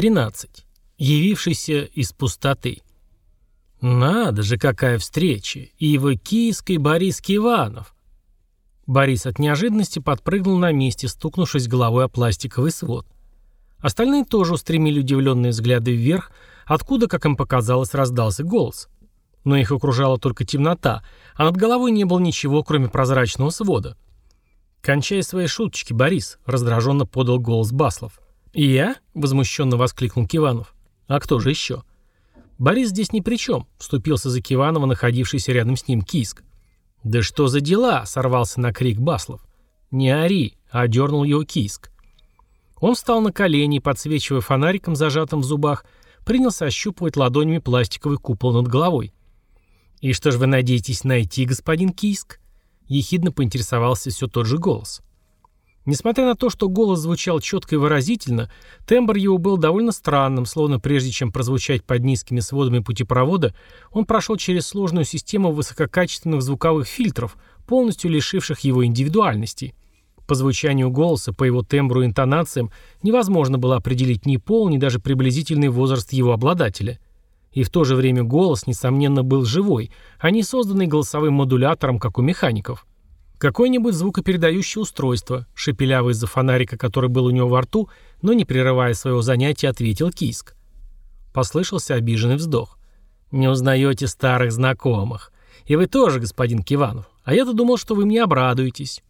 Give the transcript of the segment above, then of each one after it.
13. Явившийся из пустоты. Надо же, какая встреча! Ива Кийск и Борис Киванов. Борис от неожиданности подпрыгнул на месте, стукнувшись головой о пластиковый свод. Остальные тоже устремили удивленные взгляды вверх, откуда, как им показалось, раздался голос. Но их окружала только темнота, а над головой не было ничего, кроме прозрачного свода. «Кончай свои шуточки, Борис», — раздраженно подал голос Баслов. «И я?» — возмущенно воскликнул Киванов. «А кто же еще?» «Борис здесь ни при чем», — вступился за Киванова, находившийся рядом с ним Киск. «Да что за дела?» — сорвался на крик Баслов. «Не ори», — одернул его Киск. Он встал на колени подсвечивая фонариком, зажатым в зубах, принялся ощупывать ладонями пластиковый купол над головой. «И что же вы надеетесь найти, господин Киск?» Ехидно поинтересовался все тот же голос. Несмотря на то, что голос звучал четко и выразительно, тембр его был довольно странным, словно прежде чем прозвучать под низкими сводами путепровода, он прошел через сложную систему высококачественных звуковых фильтров, полностью лишивших его индивидуальности. По звучанию голоса, по его тембру и интонациям невозможно было определить ни пол, ни даже приблизительный возраст его обладателя – и в то же время голос, несомненно, был живой, а не созданный голосовым модулятором, как у механиков. Какое-нибудь звукопередающее устройство, шепелявый из-за фонарика, который был у него во рту, но не прерывая своего занятия, ответил Киск. Послышался обиженный вздох. «Не узнаете старых знакомых. И вы тоже, господин Киванов. А я-то думал, что вы мне обрадуетесь».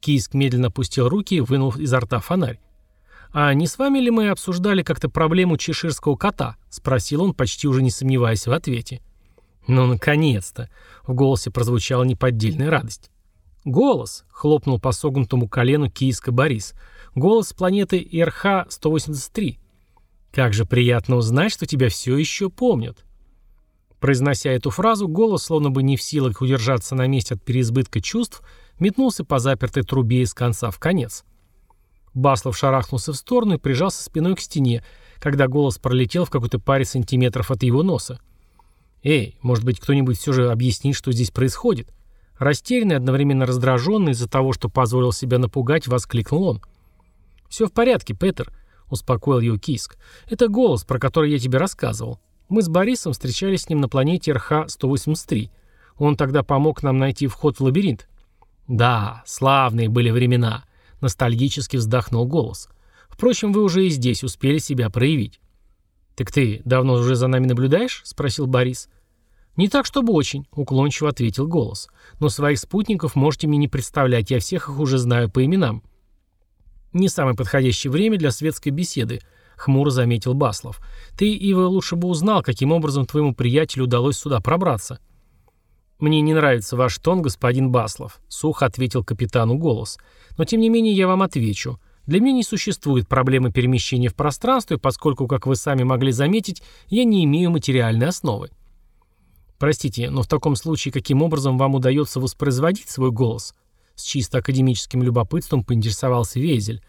Киск медленно опустил руки и вынул изо рта фонарь. «А не с вами ли мы обсуждали как-то проблему чеширского кота?» — спросил он, почти уже не сомневаясь в ответе. «Ну, наконец-то!» — в голосе прозвучала неподдельная радость. «Голос!» — хлопнул по согнутому колену киевска Борис. «Голос планеты РХ-183. Как же приятно узнать, что тебя все еще помнят!» Произнося эту фразу, голос, словно бы не в силах удержаться на месте от переизбытка чувств, метнулся по запертой трубе из конца в конец. Баслов шарахнулся в сторону и прижался спиной к стене, когда голос пролетел в какой-то паре сантиметров от его носа. «Эй, может быть, кто-нибудь все же объяснит, что здесь происходит?» Растерянный, одновременно раздраженный из-за того, что позволил себя напугать, воскликнул он. «Все в порядке, Петер», — успокоил его Киск. «Это голос, про который я тебе рассказывал. Мы с Борисом встречались с ним на планете РХ-183. Он тогда помог нам найти вход в лабиринт». «Да, славные были времена», Ностальгически вздохнул голос. «Впрочем, вы уже и здесь успели себя проявить». «Так ты давно уже за нами наблюдаешь?» — спросил Борис. «Не так, чтобы очень», — уклончиво ответил голос. «Но своих спутников можете мне не представлять, я всех их уже знаю по именам». «Не самое подходящее время для светской беседы», — хмуро заметил Баслов. «Ты, Ива, лучше бы узнал, каким образом твоему приятелю удалось сюда пробраться». «Мне не нравится ваш тон, господин Баслов», — сухо ответил капитану голос. «Но тем не менее я вам отвечу. Для меня не существует проблемы перемещения в пространстве, поскольку, как вы сами могли заметить, я не имею материальной основы». «Простите, но в таком случае каким образом вам удается воспроизводить свой голос?» С чисто академическим любопытством поинтересовался Вейзель.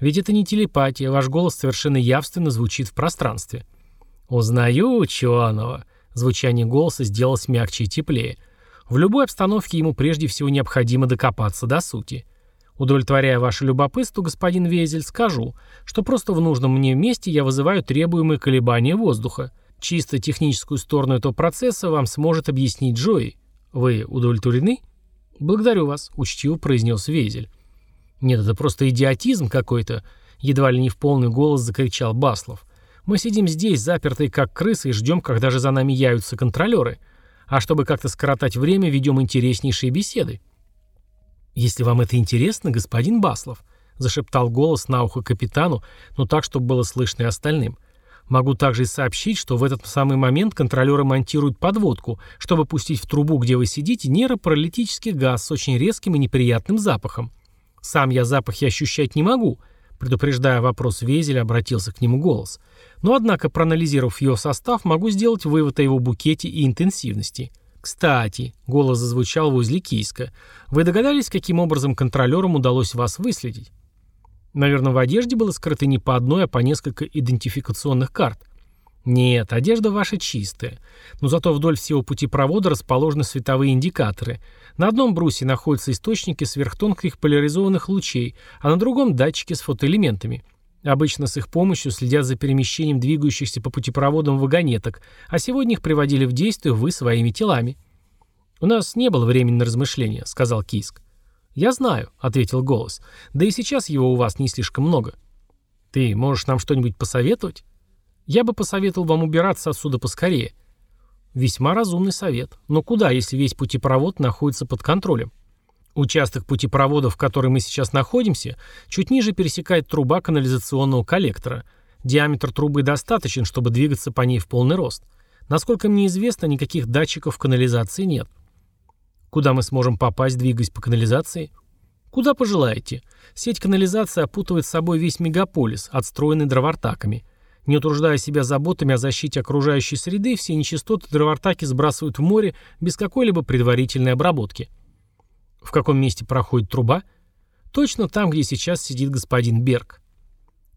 «Ведь это не телепатия, ваш голос совершенно явственно звучит в пространстве». «Узнаю ученого». Звучание голоса сделалось мягче и теплее. В любой обстановке ему прежде всего необходимо докопаться до сути. Удовлетворяя ваше любопытство, господин Везель, скажу, что просто в нужном мне месте я вызываю требуемые колебания воздуха. Чисто техническую сторону этого процесса вам сможет объяснить Джои. Вы удовлетворены? Благодарю вас, учтиво произнес Везель. Нет, это просто идиотизм какой-то, едва ли не в полный голос закричал Баслов. Мы сидим здесь, запертые как крысы, и ждем, когда же за нами явятся контролеры – а чтобы как-то скоротать время, ведем интереснейшие беседы. «Если вам это интересно, господин Баслов», — зашептал голос на ухо капитану, но так, чтобы было слышно и остальным. «Могу также сообщить, что в этот самый момент контролеры монтируют подводку, чтобы пустить в трубу, где вы сидите, нейропаралитический газ с очень резким и неприятным запахом. Сам я запахи ощущать не могу», — Предупреждая вопрос Везеля, обратился к нему голос. Но, однако, проанализировав ее состав, могу сделать вывод о его букете и интенсивности. «Кстати», — голос зазвучал возле Кийска, — «вы догадались, каким образом контролерам удалось вас выследить?» Наверное, в одежде было скрыто не по одной, а по несколько идентификационных карт. Нет, одежда ваша чистая. Но зато вдоль всего пути провода расположены световые индикаторы. На одном брусе находятся источники сверхтонких поляризованных лучей, а на другом – датчики с фотоэлементами. Обычно с их помощью следят за перемещением двигающихся по путепроводам вагонеток, а сегодня их приводили в действие вы своими телами. «У нас не было времени на размышления», — сказал Киск. «Я знаю», — ответил голос. «Да и сейчас его у вас не слишком много». «Ты можешь нам что-нибудь посоветовать?» «Я бы посоветовал вам убираться отсюда поскорее». «Весьма разумный совет. Но куда, если весь путепровод находится под контролем?» Участок путепровода, в котором мы сейчас находимся, чуть ниже пересекает труба канализационного коллектора. Диаметр трубы достаточен, чтобы двигаться по ней в полный рост. Насколько мне известно, никаких датчиков канализации нет. Куда мы сможем попасть, двигаясь по канализации? Куда пожелаете. Сеть канализации опутывает собой весь мегаполис, отстроенный дровартаками. Не утруждая себя заботами о защите окружающей среды, все нечистоты дровартаки сбрасывают в море без какой-либо предварительной обработки. В каком месте проходит труба? Точно там, где сейчас сидит господин Берг.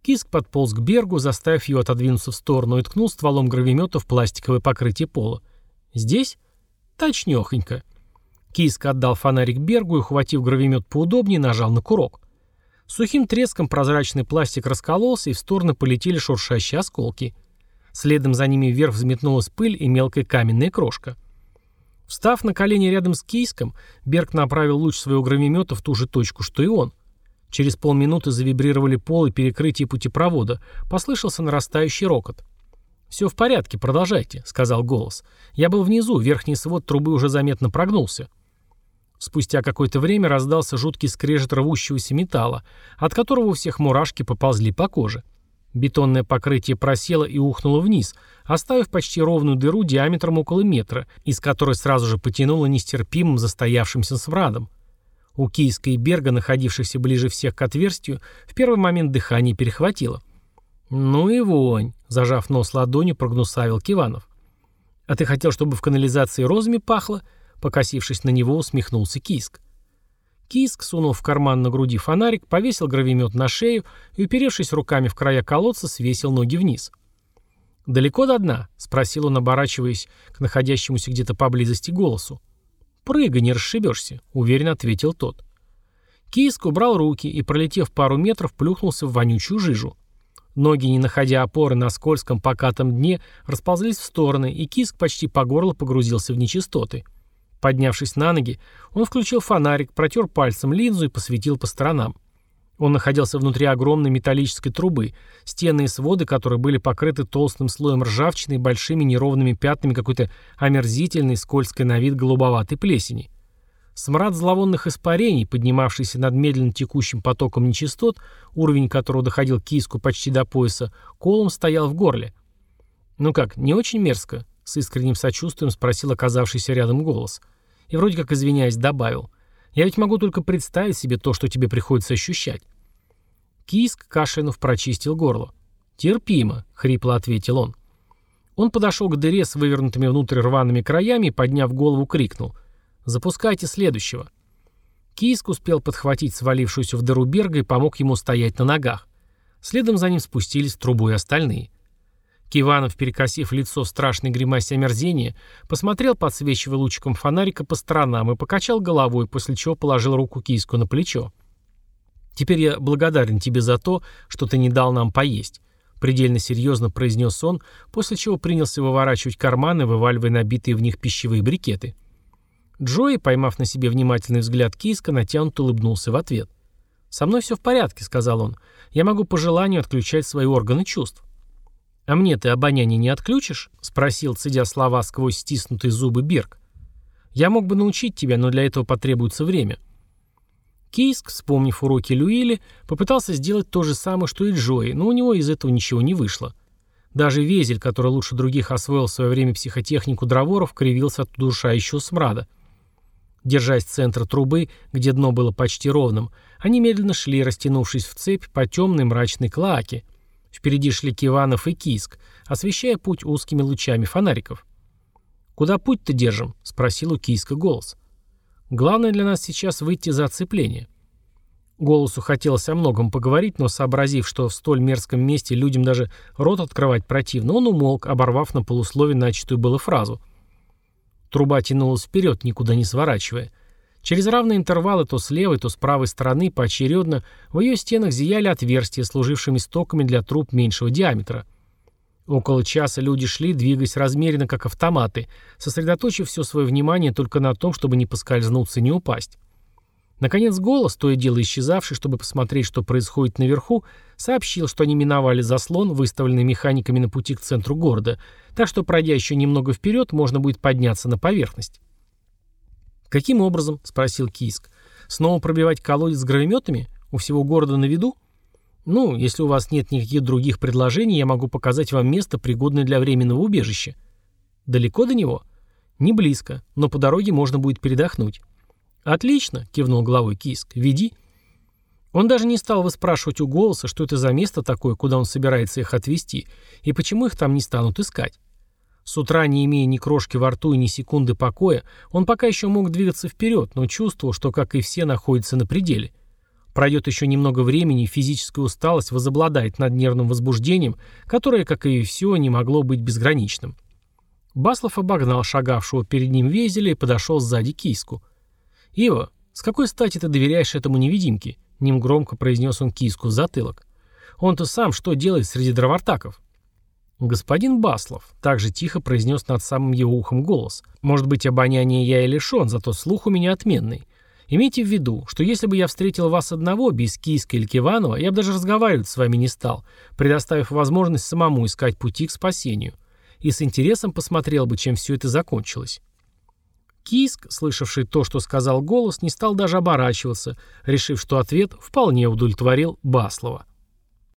Киск подполз к Бергу, заставив его отодвинуться в сторону и ткнул стволом гравимета в пластиковое покрытие пола. «Здесь?» «Точнёхонько». Киск отдал фонарик Бергу и, ухватив гравимет поудобнее, нажал на курок. Сухим треском прозрачный пластик раскололся, и в стороны полетели шуршащие осколки. Следом за ними вверх взметнулась пыль и мелкая каменная крошка. Встав на колени рядом с Кийском, Берг направил луч своего громомета в ту же точку, что и он. Через полминуты завибрировали полы перекрытия путепровода, послышался нарастающий рокот. «Все в порядке, продолжайте», — сказал голос. «Я был внизу, верхний свод трубы уже заметно прогнулся». Спустя какое-то время раздался жуткий скрежет рвущегося металла, от которого у всех мурашки поползли по коже. Бетонное покрытие просело и ухнуло вниз, оставив почти ровную дыру диаметром около метра, из которой сразу же потянуло нестерпимым застоявшимся смрадом. У Кийска и Берга, находившихся ближе всех к отверстию, в первый момент дыхание перехватило. «Ну и вонь», — зажав нос ладонью, прогнусавил Киванов. «А ты хотел, чтобы в канализации розами пахло?» Покосившись на него, усмехнулся Кийск. Киск, сунул в карман на груди фонарик, повесил гравимет на шею и, уперевшись руками в края колодца, свесил ноги вниз. «Далеко до дна?» — спросил он, оборачиваясь к находящемуся где-то поблизости голосу. «Прыгай, не расшибешься», — уверенно ответил тот. Киск убрал руки и, пролетев пару метров, плюхнулся в вонючую жижу. Ноги, не находя опоры на скользком покатом дне, расползлись в стороны, и Киск почти по горло погрузился в нечистоты. Поднявшись на ноги, он включил фонарик, протер пальцем линзу и посветил по сторонам. Он находился внутри огромной металлической трубы, стены и своды которой были покрыты толстым слоем ржавчины и большими неровными пятнами какой-то омерзительной, скользкой на вид голубоватой плесени. Смрад зловонных испарений, поднимавшийся над медленно текущим потоком нечистот, уровень которого доходил киску почти до пояса, колом стоял в горле. «Ну как, не очень мерзко?» — с искренним сочувствием спросил оказавшийся рядом голос — и вроде как извиняясь добавил. «Я ведь могу только представить себе то, что тебе приходится ощущать». Киск, кашлянув, прочистил горло. «Терпимо», — хрипло ответил он. Он подошел к дыре с вывернутыми внутрь рваными краями и, подняв голову, крикнул. «Запускайте следующего». Киск успел подхватить свалившуюся в дыру Берга и помог ему стоять на ногах. Следом за ним спустились трубу и остальные. Киванов, перекосив лицо в страшной гримасе омерзения, посмотрел, подсвечивая лучиком фонарика по сторонам и покачал головой, после чего положил руку киску на плечо. «Теперь я благодарен тебе за то, что ты не дал нам поесть», — предельно серьезно произнес он, после чего принялся выворачивать карманы, вываливая набитые в них пищевые брикеты. Джои, поймав на себе внимательный взгляд киска, натянуто улыбнулся в ответ. «Со мной все в порядке», — сказал он. «Я могу по желанию отключать свои органы чувств». «А мне ты обоняние не отключишь?» — спросил, цедя слова сквозь стиснутые зубы Бирк. «Я мог бы научить тебя, но для этого потребуется время». Кейск, вспомнив уроки Люили, попытался сделать то же самое, что и Джои, но у него из этого ничего не вышло. Даже Везель, который лучше других освоил в свое время психотехнику дроворов, кривился от удушающего смрада. Держась центра трубы, где дно было почти ровным, они медленно шли, растянувшись в цепь по темной мрачной клоаке — Впереди шли Киванов и Киск, освещая путь узкими лучами фонариков. «Куда путь-то держим?» — спросил у Киска голос. «Главное для нас сейчас выйти за оцепление». Голосу хотелось о многом поговорить, но сообразив, что в столь мерзком месте людям даже рот открывать противно, он умолк, оборвав на полуслове начатую было фразу. Труба тянулась вперед, никуда не сворачивая. Через равные интервалы то с левой, то с правой стороны поочередно в ее стенах зияли отверстия, служившими стоками для труб меньшего диаметра. Около часа люди шли, двигаясь размеренно, как автоматы, сосредоточив все свое внимание только на том, чтобы не поскользнуться и не упасть. Наконец голос, то и дело исчезавший, чтобы посмотреть, что происходит наверху, сообщил, что они миновали заслон, выставленный механиками на пути к центру города, так что, пройдя еще немного вперед, можно будет подняться на поверхность. «Каким образом?» — спросил Киск. «Снова пробивать колодец с гравиметами? У всего города на виду?» «Ну, если у вас нет никаких других предложений, я могу показать вам место, пригодное для временного убежища». «Далеко до него?» «Не близко, но по дороге можно будет передохнуть». «Отлично», — кивнул головой Киск. «Веди». Он даже не стал выспрашивать у голоса, что это за место такое, куда он собирается их отвезти, и почему их там не станут искать. С утра, не имея ни крошки во рту и ни секунды покоя, он пока еще мог двигаться вперед, но чувствовал, что, как и все, находится на пределе. Пройдет еще немного времени, и физическая усталость возобладает над нервным возбуждением, которое, как и все, не могло быть безграничным. Баслов обогнал шагавшего перед ним Везеля и подошел сзади киску. «Ива, с какой стати ты доверяешь этому невидимке?» — ним громко произнес он киску в затылок. «Он-то сам что делает среди дровартаков?» «Господин Баслов», — также тихо произнес над самым его ухом голос. «Может быть, обоняние я и лишен, зато слух у меня отменный. Имейте в виду, что если бы я встретил вас одного, без Киска или Киванова, я бы даже разговаривать с вами не стал, предоставив возможность самому искать пути к спасению. И с интересом посмотрел бы, чем все это закончилось». Киск, слышавший то, что сказал голос, не стал даже оборачиваться, решив, что ответ вполне удовлетворил Баслова.